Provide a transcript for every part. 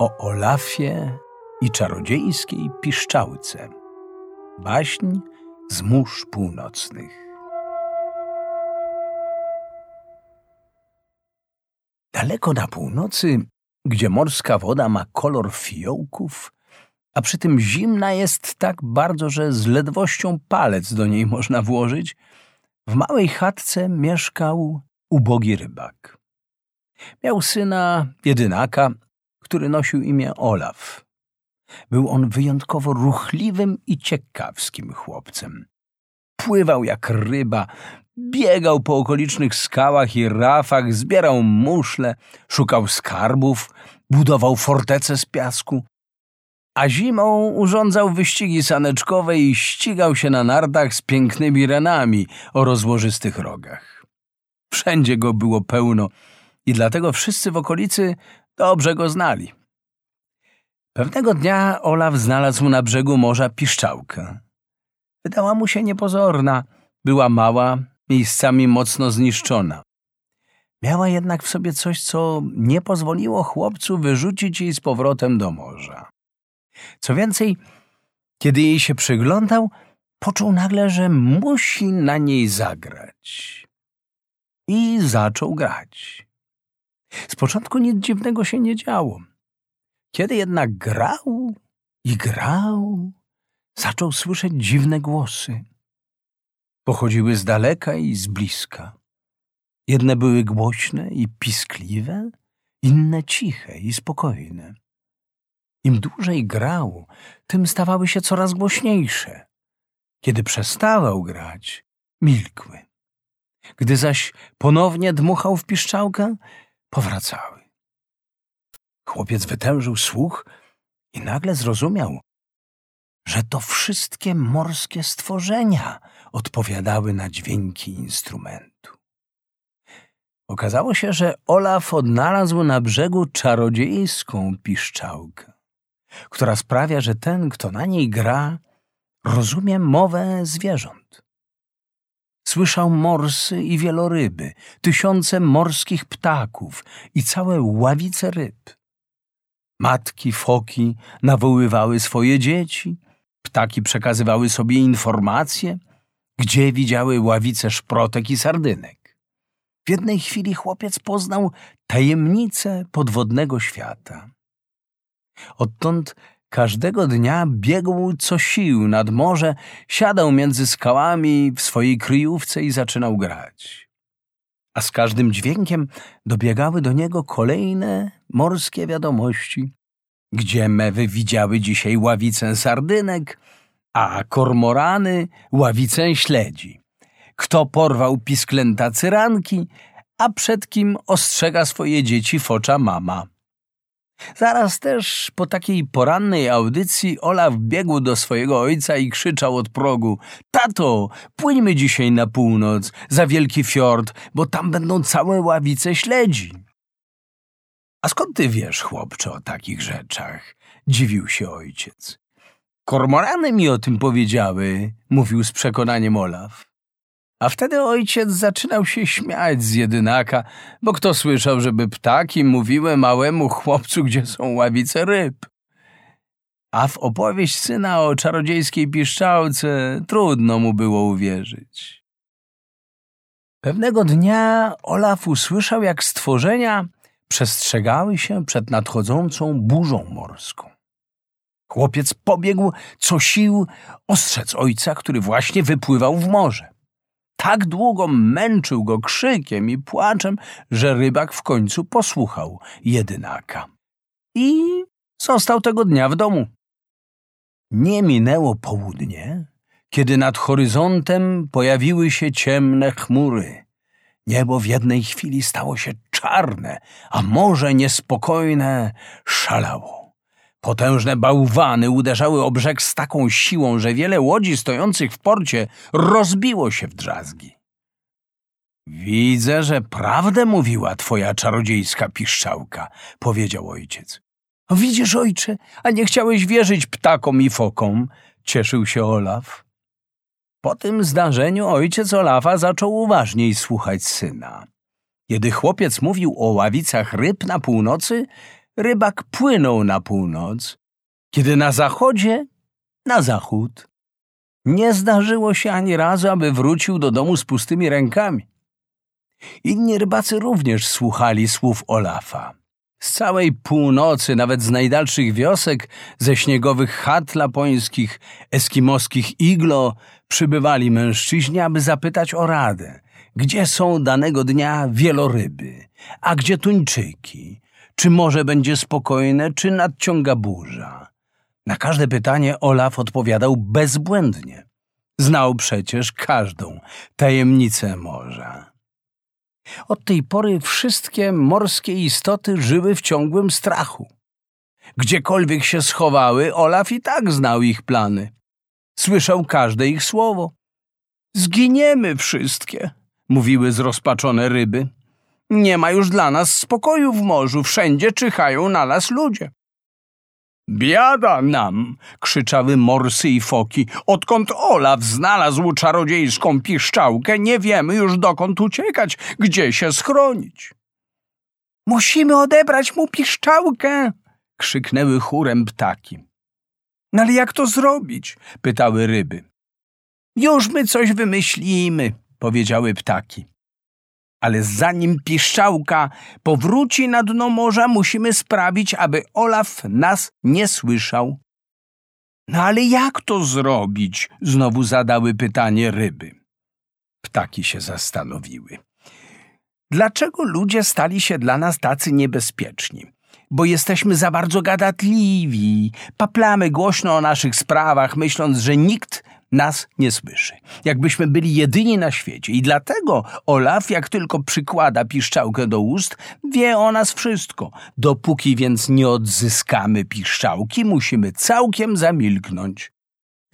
o Olafie i czarodziejskiej piszczałce. Baśń z mórz północnych. Daleko na północy, gdzie morska woda ma kolor fiołków, a przy tym zimna jest tak bardzo, że z ledwością palec do niej można włożyć, w małej chatce mieszkał ubogi rybak. Miał syna jedynaka, który nosił imię Olaf. Był on wyjątkowo ruchliwym i ciekawskim chłopcem. Pływał jak ryba, biegał po okolicznych skałach i rafach, zbierał muszle, szukał skarbów, budował fortece z piasku, a zimą urządzał wyścigi saneczkowe i ścigał się na nardach z pięknymi renami o rozłożystych rogach. Wszędzie go było pełno i dlatego wszyscy w okolicy dobrze go znali. Pewnego dnia Olaf znalazł na brzegu morza piszczałkę. Wydała mu się niepozorna, była mała, miejscami mocno zniszczona. Miała jednak w sobie coś, co nie pozwoliło chłopcu wyrzucić jej z powrotem do morza. Co więcej, kiedy jej się przyglądał, poczuł nagle, że musi na niej zagrać. I zaczął grać. Z początku nic dziwnego się nie działo. Kiedy jednak grał i grał, zaczął słyszeć dziwne głosy. Pochodziły z daleka i z bliska. Jedne były głośne i piskliwe, inne ciche i spokojne. Im dłużej grał, tym stawały się coraz głośniejsze. Kiedy przestawał grać, milkły. Gdy zaś ponownie dmuchał w piszczałkę, powracały. Chłopiec wytężył słuch i nagle zrozumiał, że to wszystkie morskie stworzenia odpowiadały na dźwięki instrumentu. Okazało się, że Olaf odnalazł na brzegu czarodziejską piszczałkę, która sprawia, że ten, kto na niej gra, rozumie mowę zwierząt. Słyszał morsy i wieloryby, tysiące morskich ptaków i całe ławice ryb. Matki foki nawoływały swoje dzieci, ptaki przekazywały sobie informacje, gdzie widziały ławice szprotek i sardynek. W jednej chwili chłopiec poznał tajemnicę podwodnego świata. Odtąd każdego dnia biegł co sił nad morze, siadał między skałami w swojej kryjówce i zaczynał grać. A z każdym dźwiękiem dobiegały do niego kolejne morskie wiadomości, gdzie mewy widziały dzisiaj ławicę sardynek, a kormorany ławicę śledzi. Kto porwał pisklęta cyranki, a przed kim ostrzega swoje dzieci focza mama. Zaraz też po takiej porannej audycji Olaf biegł do swojego ojca i krzyczał od progu Tato, płyńmy dzisiaj na północ, za wielki fiord, bo tam będą całe ławice śledzi. A skąd ty wiesz, chłopcze, o takich rzeczach? Dziwił się ojciec. Kormorany mi o tym powiedziały, mówił z przekonaniem Olaf. A wtedy ojciec zaczynał się śmiać z jedynaka, bo kto słyszał, żeby ptaki mówiły małemu chłopcu, gdzie są ławice ryb. A w opowieść syna o czarodziejskiej piszczałce trudno mu było uwierzyć. Pewnego dnia Olaf usłyszał, jak stworzenia przestrzegały się przed nadchodzącą burzą morską. Chłopiec pobiegł co sił ostrzec ojca, który właśnie wypływał w morze. Tak długo męczył go krzykiem i płaczem, że rybak w końcu posłuchał jedynaka. I został tego dnia w domu. Nie minęło południe, kiedy nad horyzontem pojawiły się ciemne chmury. Niebo w jednej chwili stało się czarne, a morze niespokojne szalało. Potężne bałwany uderzały o brzeg z taką siłą, że wiele łodzi stojących w porcie rozbiło się w drzazgi. Widzę, że prawdę mówiła twoja czarodziejska piszczałka, powiedział ojciec. Widzisz, ojcze, a nie chciałeś wierzyć ptakom i fokom, cieszył się Olaf. Po tym zdarzeniu ojciec Olafa zaczął uważniej słuchać syna. Kiedy chłopiec mówił o ławicach ryb na północy, rybak płynął na północ, kiedy na zachodzie na zachód. Nie zdarzyło się ani razu, aby wrócił do domu z pustymi rękami. Inni rybacy również słuchali słów Olafa. Z całej północy, nawet z najdalszych wiosek, ze śniegowych chat lapońskich, eskimoskich iglo, przybywali mężczyźni, aby zapytać o radę, gdzie są danego dnia wieloryby, a gdzie tuńczyki, czy morze będzie spokojne, czy nadciąga burza. Na każde pytanie Olaf odpowiadał bezbłędnie. Znał przecież każdą tajemnicę morza. Od tej pory wszystkie morskie istoty żyły w ciągłym strachu. Gdziekolwiek się schowały, Olaf i tak znał ich plany. Słyszał każde ich słowo. Zginiemy wszystkie, mówiły zrozpaczone ryby. Nie ma już dla nas spokoju w morzu, wszędzie czyhają na nas ludzie. Biada nam! krzyczały morsy i foki. Odkąd Olaf znalazł czarodziejską piszczałkę, nie wiemy już dokąd uciekać, gdzie się schronić. Musimy odebrać mu piszczałkę! krzyknęły chórem ptaki. No ale jak to zrobić? pytały ryby. Już my coś wymyślimy, powiedziały ptaki. Ale zanim piszczałka powróci na dno morza, musimy sprawić, aby Olaf nas nie słyszał. No ale jak to zrobić? Znowu zadały pytanie ryby. Ptaki się zastanowiły. Dlaczego ludzie stali się dla nas tacy niebezpieczni? Bo jesteśmy za bardzo gadatliwi, paplamy głośno o naszych sprawach, myśląc, że nikt nas nie słyszy. Jakbyśmy byli jedyni na świecie. I dlatego Olaf, jak tylko przykłada piszczałkę do ust, wie o nas wszystko. Dopóki więc nie odzyskamy piszczałki, musimy całkiem zamilknąć.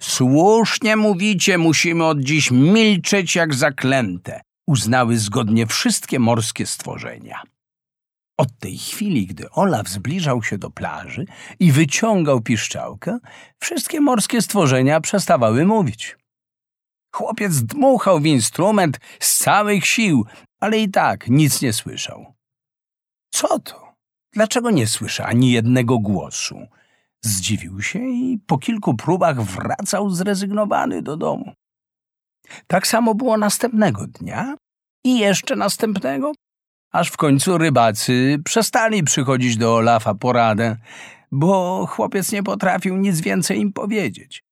Słusznie mówicie, musimy od dziś milczeć jak zaklęte, uznały zgodnie wszystkie morskie stworzenia. Od tej chwili, gdy Olaf zbliżał się do plaży i wyciągał piszczałkę, wszystkie morskie stworzenia przestawały mówić. Chłopiec dmuchał w instrument z całych sił, ale i tak nic nie słyszał. Co to? Dlaczego nie słyszę ani jednego głosu? Zdziwił się i po kilku próbach wracał zrezygnowany do domu. Tak samo było następnego dnia i jeszcze następnego aż w końcu rybacy przestali przychodzić do Olafa po radę, bo chłopiec nie potrafił nic więcej im powiedzieć.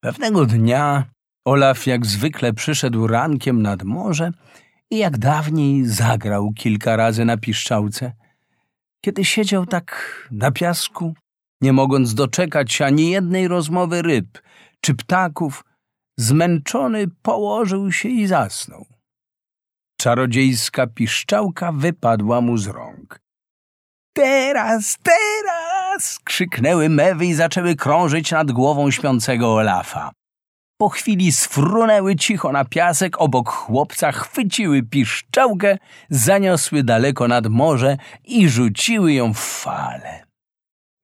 Pewnego dnia Olaf jak zwykle przyszedł rankiem nad morze i jak dawniej zagrał kilka razy na piszczałce. Kiedy siedział tak na piasku, nie mogąc doczekać ani jednej rozmowy ryb czy ptaków, zmęczony położył się i zasnął. Czarodziejska piszczałka wypadła mu z rąk. Teraz, teraz! krzyknęły mewy i zaczęły krążyć nad głową śpiącego Olafa. Po chwili sfrunęły cicho na piasek obok chłopca, chwyciły piszczałkę, zaniosły daleko nad morze i rzuciły ją w fale.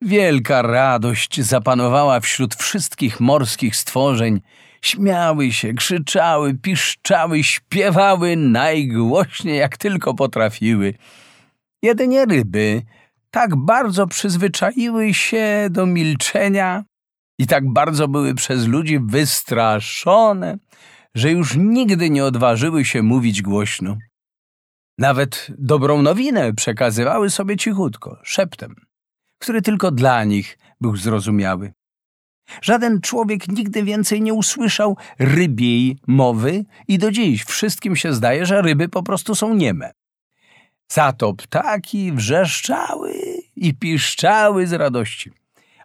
Wielka radość zapanowała wśród wszystkich morskich stworzeń, Śmiały się, krzyczały, piszczały, śpiewały najgłośniej jak tylko potrafiły. Jedynie ryby tak bardzo przyzwyczaiły się do milczenia i tak bardzo były przez ludzi wystraszone, że już nigdy nie odważyły się mówić głośno. Nawet dobrą nowinę przekazywały sobie cichutko, szeptem, który tylko dla nich był zrozumiały. Żaden człowiek nigdy więcej nie usłyszał rybiej mowy i do dziś wszystkim się zdaje, że ryby po prostu są nieme. Za to ptaki wrzeszczały i piszczały z radości.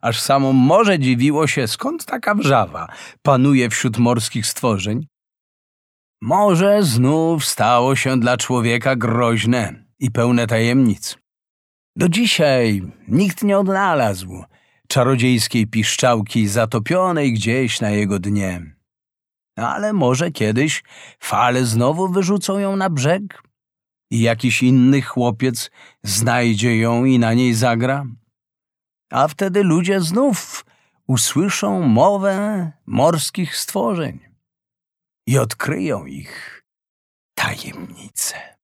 Aż samo morze dziwiło się, skąd taka wrzawa panuje wśród morskich stworzeń. Morze znów stało się dla człowieka groźne i pełne tajemnic. Do dzisiaj nikt nie odnalazł czarodziejskiej piszczałki zatopionej gdzieś na jego dnie. Ale może kiedyś fale znowu wyrzucą ją na brzeg i jakiś inny chłopiec znajdzie ją i na niej zagra. A wtedy ludzie znów usłyszą mowę morskich stworzeń i odkryją ich tajemnice.